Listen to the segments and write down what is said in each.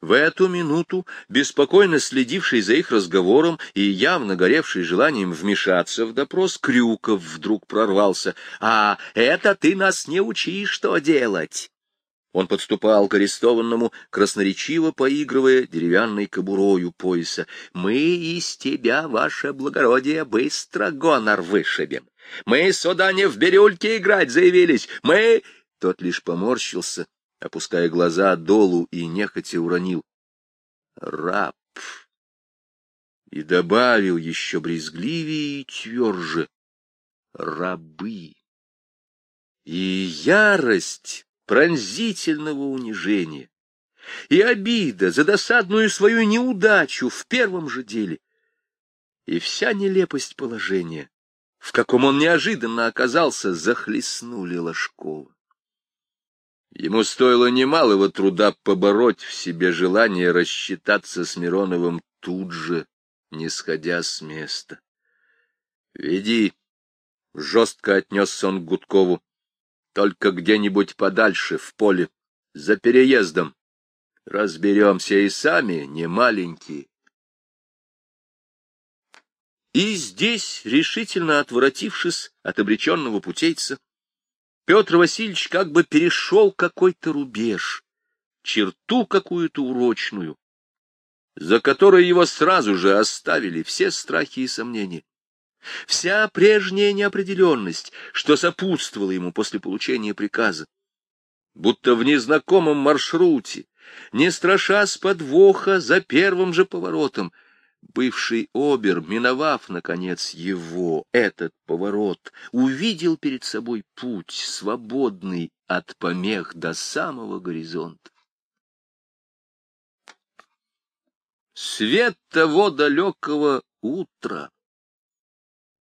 В эту минуту, беспокойно следивший за их разговором и явно горевший желанием вмешаться в допрос, Крюков вдруг прорвался. «А это ты нас не учи, что делать!» Он подступал к арестованному, красноречиво поигрывая деревянной кобурою пояса. «Мы из тебя, ваше благородие, быстро гонор вышибем. Мы сюда не в бирюльке играть заявились. Мы...» Тот лишь поморщился, опуская глаза долу и нехотя уронил. «Раб!» И добавил еще брезгливее и тверже. «Рабы!» И ярость пронзительного унижения и обида за досадную свою неудачу в первом же деле, и вся нелепость положения, в каком он неожиданно оказался, захлестнули Ложкова. Ему стоило немалого труда побороть в себе желание рассчитаться с Мироновым тут же, не сходя с места. — Веди! — жестко отнесся он к Гудкову. Только где-нибудь подальше, в поле, за переездом. Разберемся и сами, не маленькие. И здесь, решительно отворотившись от обреченного путейца, Петр Васильевич как бы перешел какой-то рубеж, черту какую-то урочную, за которой его сразу же оставили все страхи и сомнения. Вся прежняя неопределенность, что сопутствовала ему после получения приказа. Будто в незнакомом маршруте, не страшась подвоха за первым же поворотом, бывший обер, миновав, наконец, его, этот поворот, увидел перед собой путь, свободный от помех до самого горизонта. Свет того далекого утра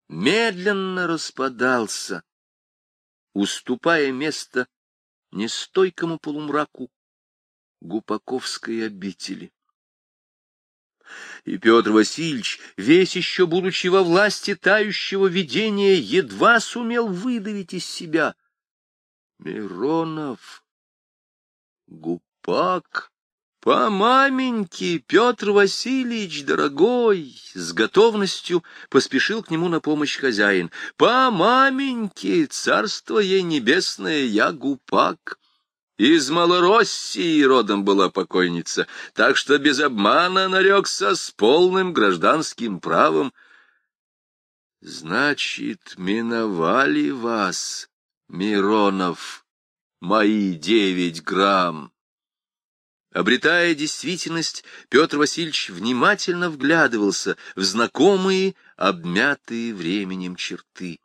медленно распадался, уступая место нестойкому полумраку Гупаковской обители. И Петр Васильевич, весь еще будучи во власти тающего видения, едва сумел выдавить из себя. Миронов, Гупак, по маменьке, Петр Васильевич, дорогой, с готовностью поспешил к нему на помощь хозяин. По маменьке, царство ей небесное, я гупак. Из Малороссии родом была покойница, так что без обмана нарекся с полным гражданским правом. Значит, миновали вас, Миронов, мои девять грамм. Обретая действительность, Петр Васильевич внимательно вглядывался в знакомые, обмятые временем черты.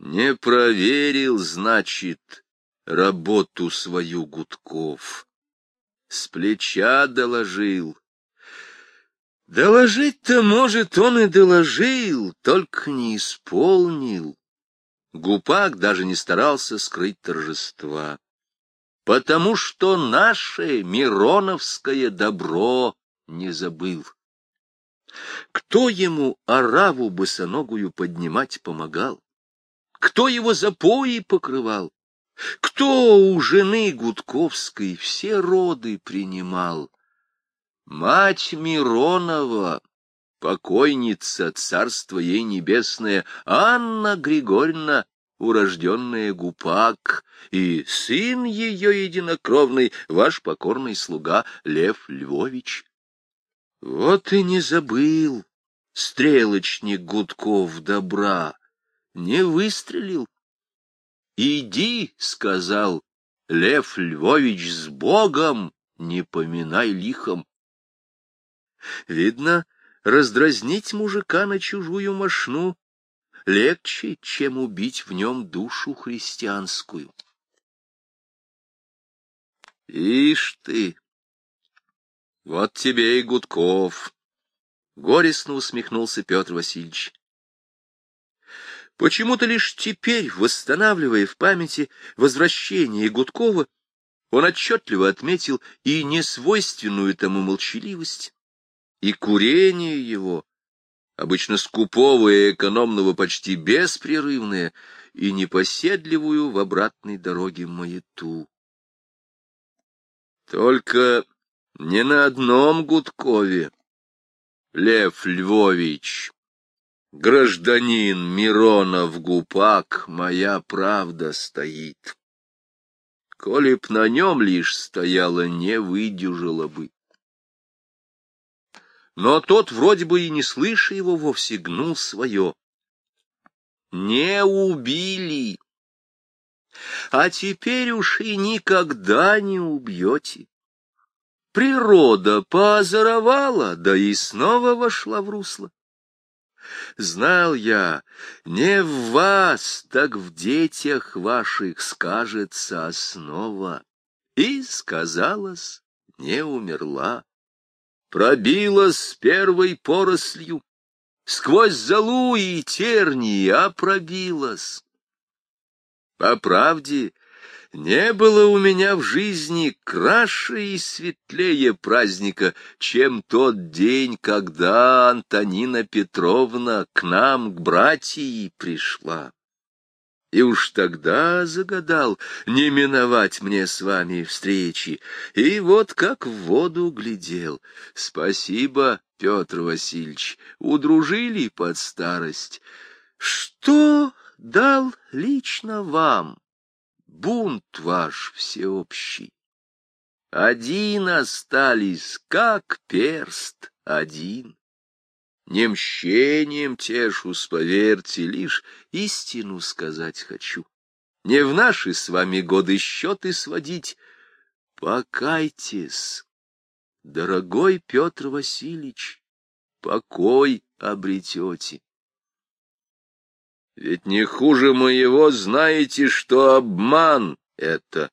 Не проверил, значит, работу свою Гудков. С плеча доложил. Доложить-то, может, он и доложил, только не исполнил. Гупак даже не старался скрыть торжества потому что наше мироновское добро не забыл. Кто ему ораву босоногую поднимать помогал? Кто его запои покрывал? Кто у жены Гудковской все роды принимал? Мать Миронова, покойница, царство ей небесное, Анна Григорьевна, урожденная Гупак, и сын ее единокровный, ваш покорный слуга Лев Львович. Вот и не забыл стрелочник Гудков добра, не выстрелил. «Иди», — сказал Лев Львович, — «с Богом, не поминай лихом». Видно, раздразнить мужика на чужую мошну легче, чем убить в нем душу христианскую. Ишь ты! Вот тебе и Гудков! Горестно усмехнулся Петр Васильевич. Почему-то лишь теперь, восстанавливая в памяти возвращение Гудкова, он отчетливо отметил и несвойственную тому молчаливость, и курение его, обычно скупого и экономного почти беспрерывное, и непоседливую в обратной дороге маяту. Только Не на одном Гудкове. Лев Львович, гражданин Миронов Гупак, моя правда стоит. Коли б на нем лишь стояла, не выдержала бы. Но тот, вроде бы и не слыша его, вовсе гнул свое. Не убили. А теперь уж и никогда не убьете. Природа поозоровала, да и снова вошла в русло. Знал я, не в вас, так в детях ваших скажется основа. И сказалось, не умерла. Пробилась первой порослью, сквозь золу и тернии, а пробилась. По правде, не было у меня в жизни краше и светлее праздника, чем тот день, когда Антонина Петровна к нам, к братьям, пришла. И уж тогда загадал не миновать мне с вами встречи, и вот как в воду глядел. Спасибо, Петр Васильевич, удружили под старость. Что дал лично вам? Бунт ваш всеобщий. Один остались, как перст один. Не мщением тешусь, поверьте, лишь истину сказать хочу. Не в наши с вами годы счеты сводить. Покайтесь, дорогой Петр Васильевич, покой обретете. Ведь не хуже моего знаете, что обман это.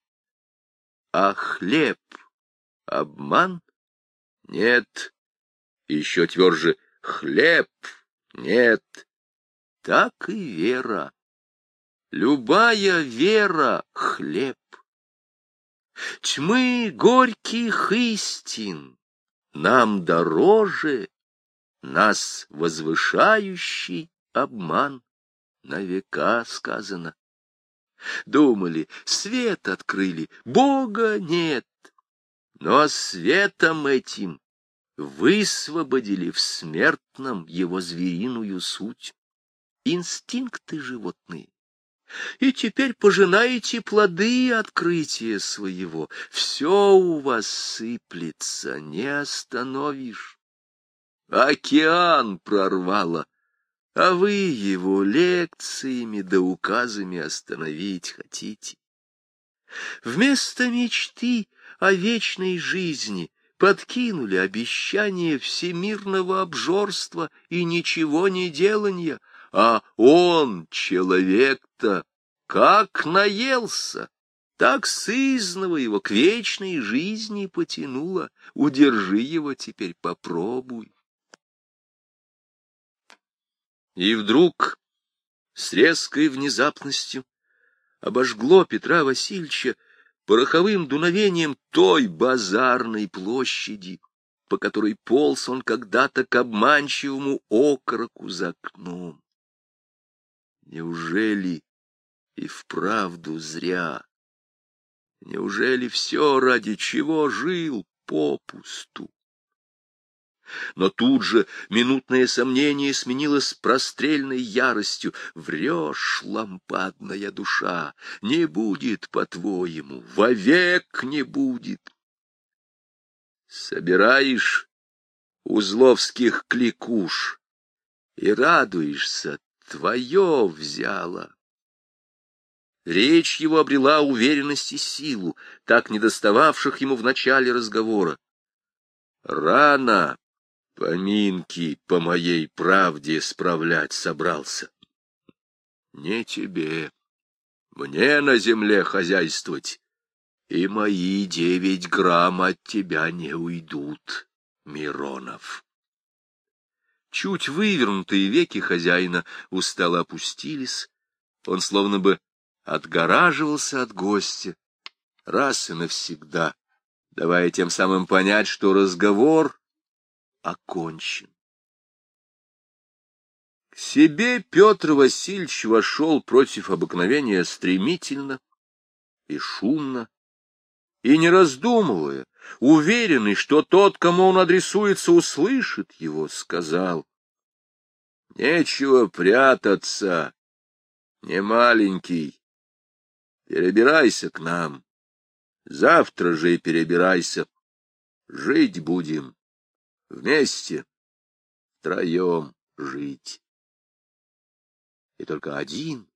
А хлеб — обман? Нет. Еще тверже — хлеб — нет. Так и вера. Любая вера — хлеб. Тьмы горьких истин нам дороже, нас возвышающий обман на века сказано. Думали, свет открыли, Бога нет. Но светом этим высвободили в смертном его звериную суть, инстинкты животные. И теперь пожинаете плоды открытия своего. Все у вас сыплется, не остановишь. Океан прорвало, а вы его лекциями да указами остановить хотите. Вместо мечты о вечной жизни подкинули обещание всемирного обжорства и ничего не делания, а он, человек-то, как наелся, так сызного его к вечной жизни потянуло, удержи его теперь попробуй. И вдруг, с резкой внезапностью, обожгло Петра Васильевича пороховым дуновением той базарной площади, по которой полз он когда-то к обманчивому окороку за окном. Неужели и вправду зря? Неужели все, ради чего жил, попусту? Но тут же минутное сомнение сменилось прострельной яростью. Врешь, лампадная душа, не будет, по-твоему, вовек не будет. Собираешь узловских кликуш и радуешься, твое взяло. Речь его обрела уверенность и силу, так недостававших ему в начале разговора. Рано Поминки по моей правде справлять собрался. Не тебе, мне на земле хозяйствовать, и мои девять грамм от тебя не уйдут, Миронов. Чуть вывернутые веки хозяина устало опустились, он словно бы отгораживался от гостя, раз и навсегда, давая тем самым понять, что разговор окончен. К себе Петр Васильевич вошел против обыкновения стремительно и шумно, и, не раздумывая, уверенный, что тот, кому он адресуется, услышит его, сказал, «Нечего прятаться, не маленький, перебирайся к нам, завтра же и перебирайся, жить будем, вместе, втроем жить». И только один,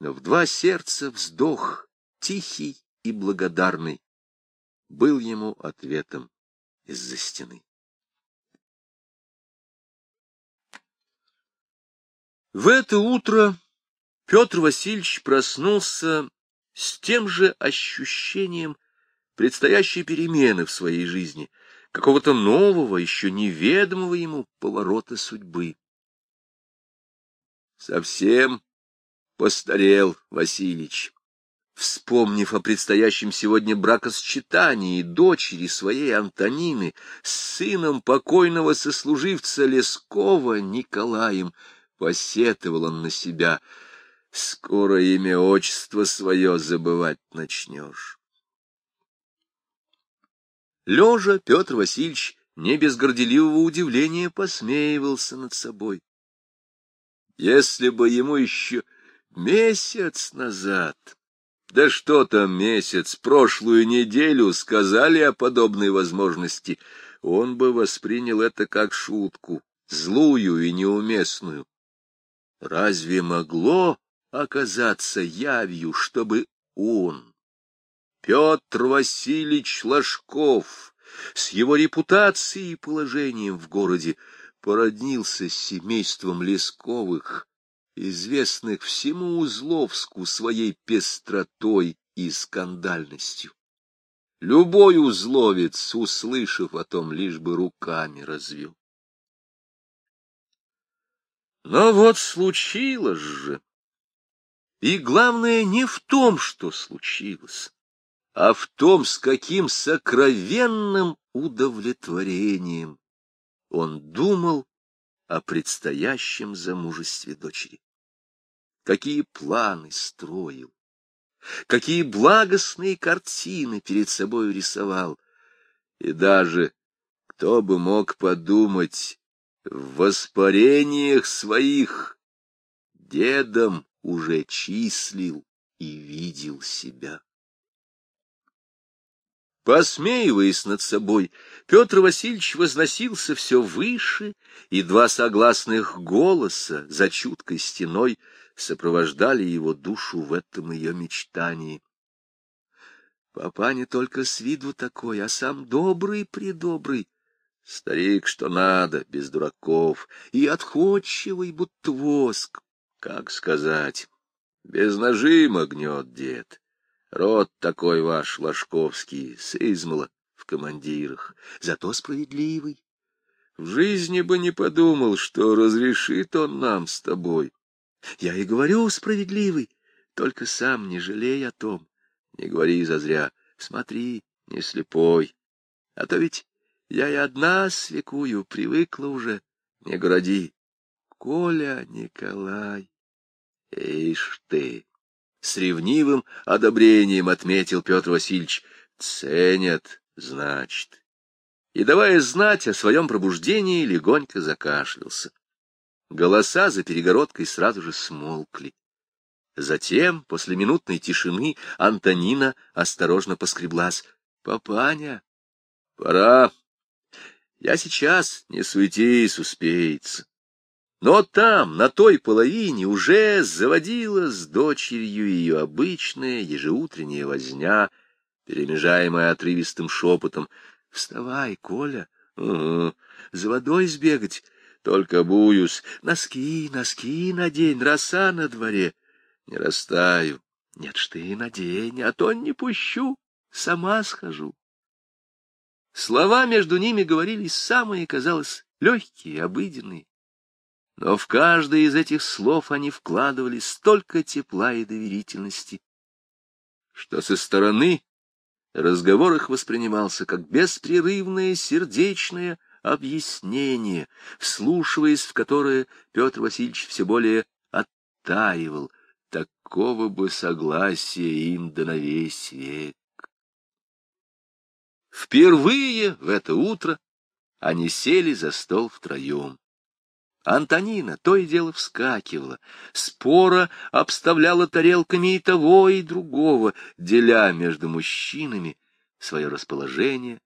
но в два сердца вздох, тихий и благодарный, был ему ответом из-за стены. В это утро Петр Васильевич проснулся с тем же ощущением предстоящей перемены в своей жизни, какого-то нового, еще неведомого ему поворота судьбы. Совсем постарел Васильич вспомнив о предстоящем сегодня бракосчитании дочери своей Антонины с сыном покойного сослуживца Лескова Николаем, посетовал он на себя. Скоро имя отчество свое забывать начнешь. Лежа Петр Васильевич не без горделивого удивления посмеивался над собой. Если бы ему еще месяц назад да что там месяц, прошлую неделю сказали о подобной возможности, он бы воспринял это как шутку, злую и неуместную. Разве могло оказаться явью, чтобы он, Петр Васильевич Ложков, с его репутацией и положением в городе, породнился с семейством Лесковых, известных всему Узловску своей пестротой и скандальностью. Любой узловец, услышав о том, лишь бы руками развел. Но вот случилось же. И главное не в том, что случилось, а в том, с каким сокровенным удовлетворением он думал о предстоящем замужестве дочери какие планы строил, какие благостные картины перед собой рисовал. И даже, кто бы мог подумать, в воспарениях своих дедом уже числил и видел себя. Посмеиваясь над собой, Петр Васильевич возносился все выше, и два согласных голоса за чуткой стеной сопровождали его душу в этом ее мечтании. Папа не только с виду такой, а сам добрый-предобрый. Старик, что надо, без дураков, и отходчивый, будто воск. Как сказать, без нажима гнет дед. Род такой ваш, Ложковский, с измала в командирах, зато справедливый. В жизни бы не подумал, что разрешит он нам с тобой я и говорю, справедливый, только сам не жалей о том. Не говори зазря, смотри, не слепой. А то ведь я и одна свекую, привыкла уже, не городи. Коля Николай, ишь ты! С ревнивым одобрением отметил Петр Васильевич. Ценят, значит. И, давая знать о своем пробуждении, легонько закашлялся. Голоса за перегородкой сразу же смолкли. Затем, после минутной тишины, Антонина осторожно поскреблась. — Папаня, пора. Я сейчас, не суетись, успеется. Но там, на той половине, уже заводила с дочерью ее обычная ежеутренняя возня, перемежаемая отрывистым шепотом. — Вставай, Коля, угу. за водой сбегать. Только буюсь, носки, носки надень, роса на дворе. Не растаю. Нет ж ты надень, а то не пущу, сама схожу. Слова между ними говорили самые, казалось, легкие, обыденные. Но в каждое из этих слов они вкладывали столько тепла и доверительности, что со стороны разговор их воспринимался как беспрерывное сердечное объяснение, вслушиваясь в которое Петр Васильевич все более оттаивал. Такого бы согласия им да на весь век. Впервые в это утро они сели за стол втроем. Антонина то и дело вскакивала, спора обставляла тарелками и того, и другого, деля между мужчинами свое расположение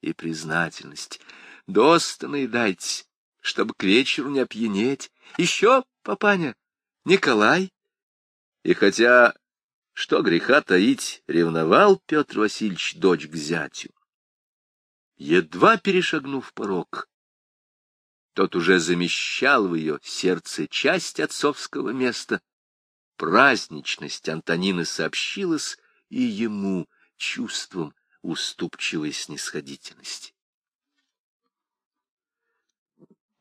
и признательность. Доста наедайтесь, чтобы к вечеру не опьянеть. Еще, папаня, Николай. И хотя, что греха таить, ревновал Петр Васильевич дочь к зятю, едва перешагнув порог, тот уже замещал в ее сердце часть отцовского места. Праздничность Антонины сообщилась и ему чувством уступчивой снисходительности.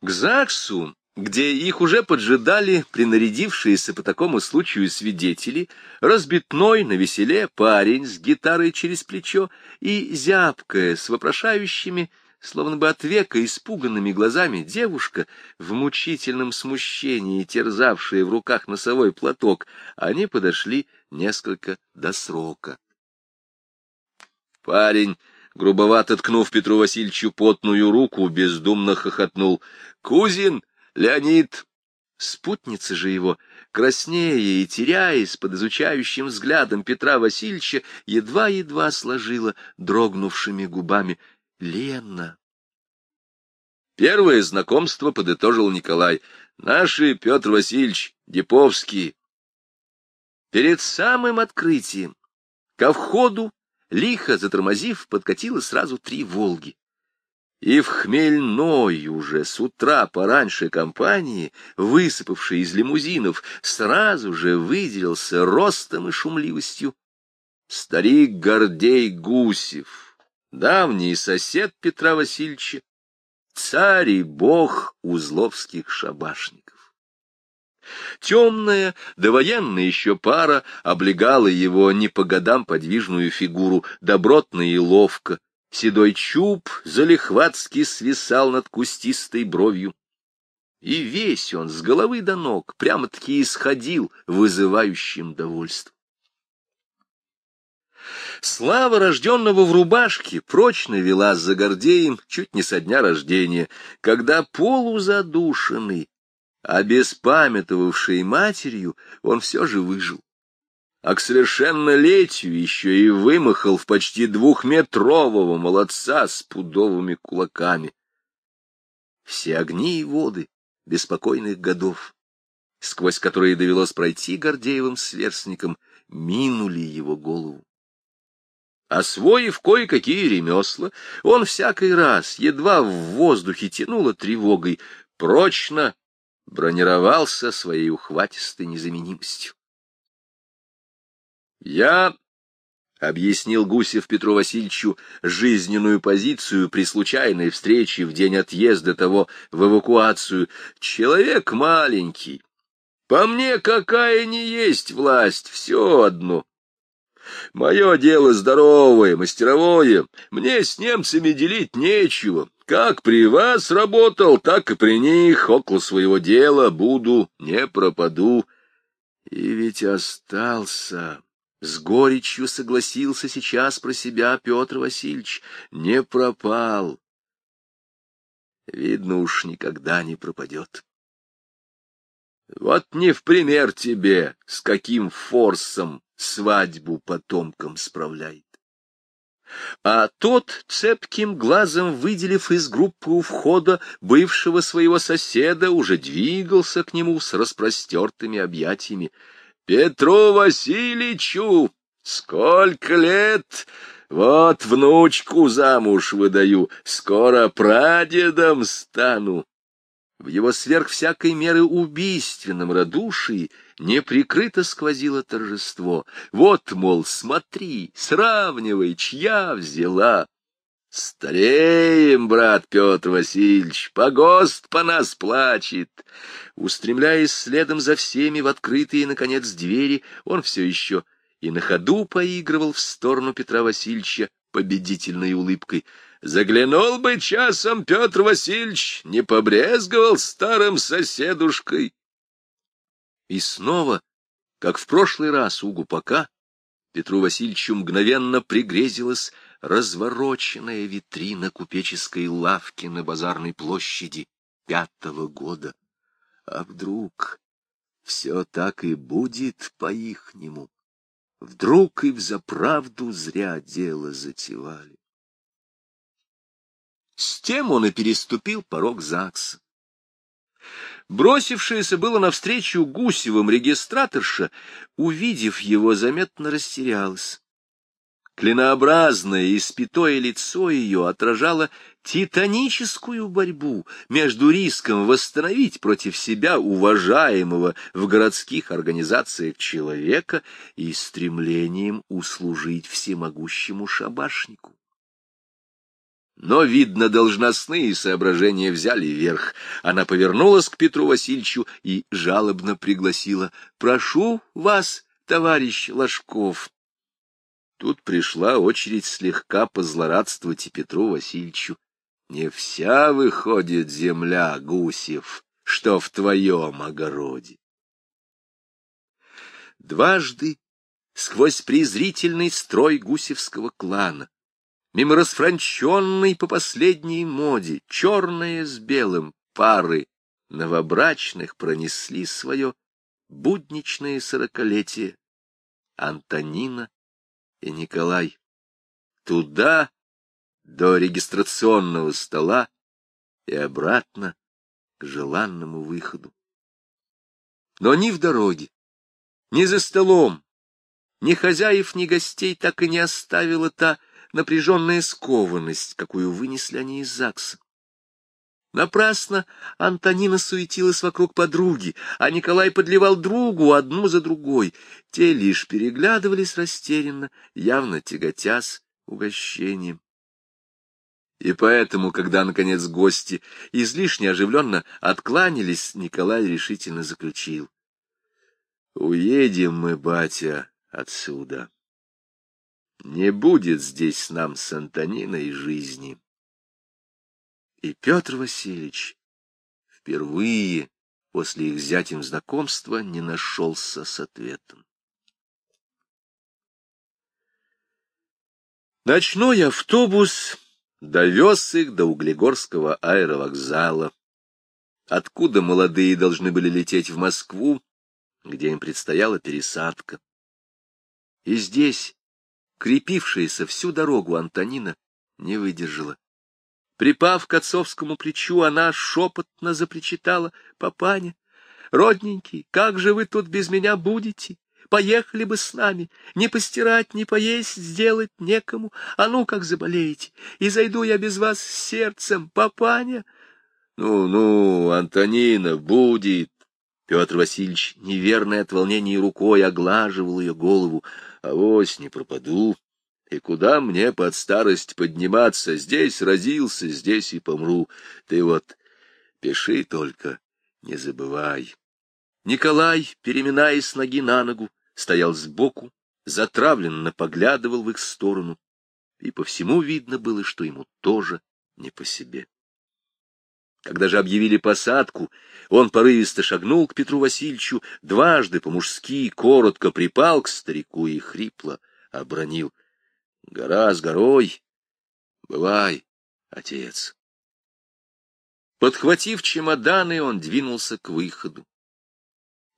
К ЗАГСу, где их уже поджидали принарядившиеся по такому случаю свидетели, разбитной на веселе парень с гитарой через плечо и зябкая с вопрошающими Словно бы от века испуганными глазами девушка, в мучительном смущении терзавшая в руках носовой платок, они подошли несколько до срока. Парень, грубовато ткнув Петру Васильевичу потную руку, бездумно хохотнул. «Кузин! Леонид!» Спутница же его, краснея и теряясь под изучающим взглядом Петра Васильевича, едва-едва сложила дрогнувшими губами — Лена. Первое знакомство подытожил Николай. Наши, Петр Васильевич, Деповские. Перед самым открытием ко входу, лихо затормозив, подкатило сразу три «Волги». И в хмельной уже с утра пораньше компании, высыпавшей из лимузинов, сразу же выделился ростом и шумливостью старик Гордей Гусев давний сосед Петра Васильевича, царь и бог узловских шабашников. Темная, довоенная еще пара облегала его не по годам подвижную фигуру, добротно и ловко. Седой чуб залихватски свисал над кустистой бровью. И весь он с головы до ног прямо-таки исходил вызывающим довольством. Слава рожденного в рубашке прочно вела за Гордеем чуть не со дня рождения, когда полузадушенный, обеспамятовавший матерью, он все же выжил. А к совершеннолетию еще и вымахал в почти двухметрового молодца с пудовыми кулаками. Все огни и воды беспокойных годов, сквозь которые довелось пройти Гордеевым сверстникам, минули его голову. Освоив кое-какие ремесла, он всякий раз, едва в воздухе тянуло тревогой, прочно бронировался своей ухватистой незаменимостью. Я объяснил Гусев Петру Васильевичу жизненную позицию при случайной встрече в день отъезда того в эвакуацию. Человек маленький. По мне, какая не есть власть, все одно. Мое дело здоровое, мастеровое, мне с немцами делить нечего. Как при вас работал, так и при них, около своего дела буду, не пропаду. И ведь остался... С горечью согласился сейчас про себя Петр Васильевич. Не пропал. Видно уж, никогда не пропадет. Вот не в пример тебе, с каким форсом свадьбу потомкам справляет. А тот, цепким глазом выделив из группы у входа бывшего своего соседа, уже двигался к нему с распростертыми объятиями. — Петру Васильевичу! Сколько лет! Вот внучку замуж выдаю, скоро прадедом стану. В его сверх всякой меры убийственном радушии неприкрыто сквозило торжество. Вот, мол, смотри, сравнивай, чья взяла. Стареем, брат Петр Васильевич, погост по нас плачет. Устремляясь следом за всеми в открытые, наконец, двери, он все еще и на ходу поигрывал в сторону Петра Васильевича победительной улыбкой. Заглянул бы часом Петр Васильевич, не побрезговал старым соседушкой. И снова, как в прошлый раз у Гупака, Петру Васильевичу мгновенно пригрезилась развороченная витрина купеческой лавки на базарной площади пятого года. А вдруг все так и будет по-ихнему? Вдруг и взаправду зря дело затевали. С тем он и переступил порог ЗАГСа. Бросившаяся было навстречу Гусевым регистраторша, увидев его, заметно растерялась. Клинообразное и спитое лицо ее отражало титаническую борьбу между риском восстановить против себя уважаемого в городских организациях человека и стремлением услужить всемогущему шабашнику. Но, видно, должностные соображения взяли верх. Она повернулась к Петру Васильевичу и жалобно пригласила. — Прошу вас, товарищ Ложков. Тут пришла очередь слегка позлорадствовать и Петру Васильевичу. Не вся выходит земля, Гусев, что в твоем огороде. Дважды сквозь презрительный строй гусевского клана мимо расфранченной по последней моде, черное с белым пары новобрачных пронесли свое будничное сорокалетие Антонина и Николай. Туда, до регистрационного стола и обратно к желанному выходу. Но ни в дороге, ни за столом, ни хозяев, ни гостей так и не оставила та напряженная скованность, какую вынесли они из ЗАГСа. Напрасно Антонина суетилась вокруг подруги, а Николай подливал другу одну за другой. Те лишь переглядывались растерянно, явно тяготясь угощением. И поэтому, когда, наконец, гости излишне оживленно откланялись, Николай решительно заключил. — Уедем мы, батя, отсюда. Не будет здесь нам с Антониной жизни. И Петр Васильевич впервые после их зятем знакомства не нашелся с ответом. Ночной автобус довез их до Углегорского аэровокзала, откуда молодые должны были лететь в Москву, где им предстояла пересадка. И здесь, крепившаяся всю дорогу Антонина, не выдержала. Припав к отцовскому плечу, она шепотно запричитала. — Папаня, родненький, как же вы тут без меня будете? Поехали бы с нами, не постирать, не поесть, сделать некому. А ну, как заболеете, и зайду я без вас с сердцем, папаня. Ну, ну, Антонина, будет. Петр Васильевич, неверный от волнения рукой, оглаживал ее голову авось не пропаду. И куда мне под старость подниматься? Здесь родился, здесь и помру. Ты вот пиши только, не забывай. Николай, переминаясь с ноги на ногу, стоял сбоку, затравленно поглядывал в их сторону, и по всему видно было, что ему тоже не по себе. Когда же объявили посадку, он порывисто шагнул к Петру Васильевичу, дважды по-мужски коротко припал к старику и хрипло обронил. — Гора с горой. Бывай, отец. Подхватив чемоданы, он двинулся к выходу.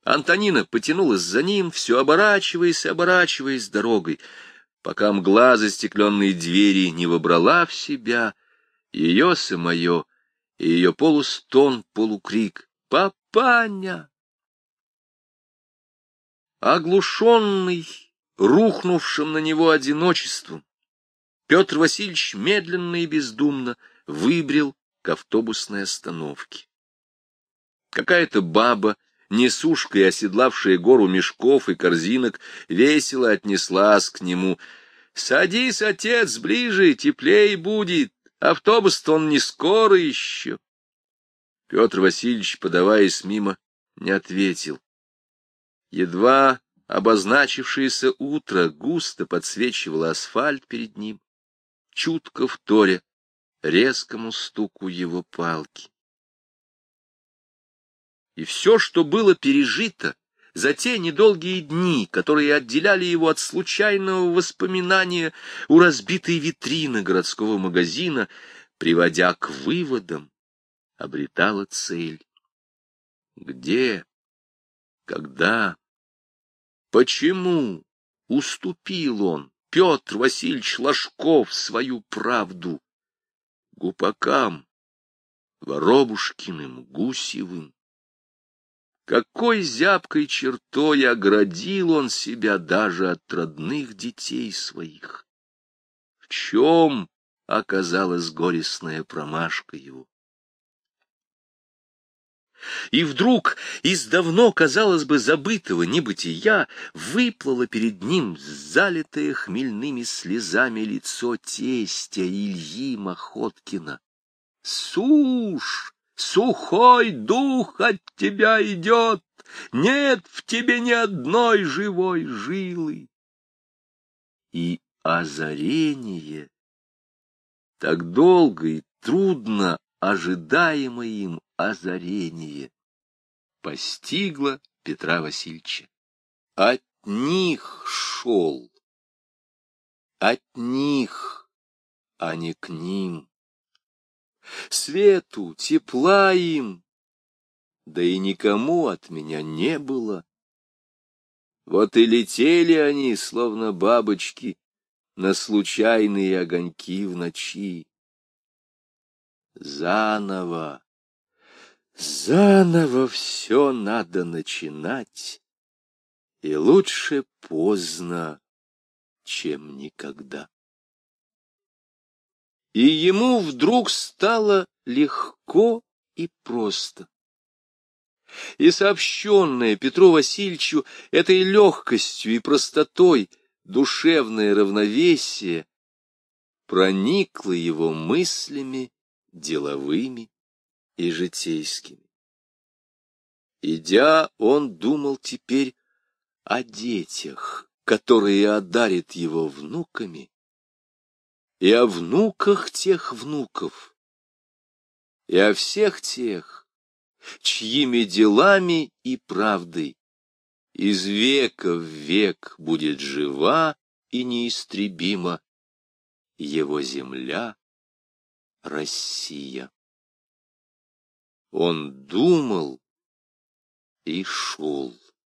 Антонина потянулась за ним, все оборачиваясь и оборачиваясь дорогой, пока мгла застекленной двери не вобрала в себя ее самое — и ее полустон, полукрик «Папаня!». Оглушенный, рухнувшим на него одиночеством, Петр Васильевич медленно и бездумно выбрел к автобусной остановке. Какая-то баба, несушкой оседлавшая гору мешков и корзинок, весело отнеслась к нему. — Садись, отец, ближе, теплей будет. Автобус-то он не скоро еще. Петр Васильевич, подаваясь мимо, не ответил. Едва обозначившееся утро густо подсвечивало асфальт перед ним, чутко вторя резкому стуку его палки. И все, что было пережито за те недолгие дни, которые отделяли его от случайного воспоминания у разбитой витрины городского магазина, приводя к выводам, обретала цель. Где? Когда? Почему уступил он, Петр Васильевич Ложков, свою правду? Гупакам, Воробушкиным, Гусевым. Какой зябкой чертой оградил он себя даже от родных детей своих! В чем оказалась горестная промашка его? И вдруг из давно, казалось бы, забытого небытия выплыло перед ним залитое хмельными слезами лицо тестя Ильи Махоткина. Сушь! Сухой дух от тебя идет, нет в тебе ни одной живой жилы. И озарение, так долго и трудно ожидаемое им озарение, постигло Петра Васильевича. От них шел, от них, а не к ним свету, тепла им, да и никому от меня не было. Вот и летели они, словно бабочки, на случайные огоньки в ночи. Заново, заново все надо начинать, и лучше поздно, чем никогда и ему вдруг стало легко и просто. И сообщенное Петру Васильевичу этой легкостью и простотой душевное равновесие проникло его мыслями деловыми и житейскими. Идя, он думал теперь о детях, которые одарит его внуками, и о внуках тех внуков, и о всех тех, чьими делами и правдой из века в век будет жива и неистребима его земля, Россия. Он думал и шел.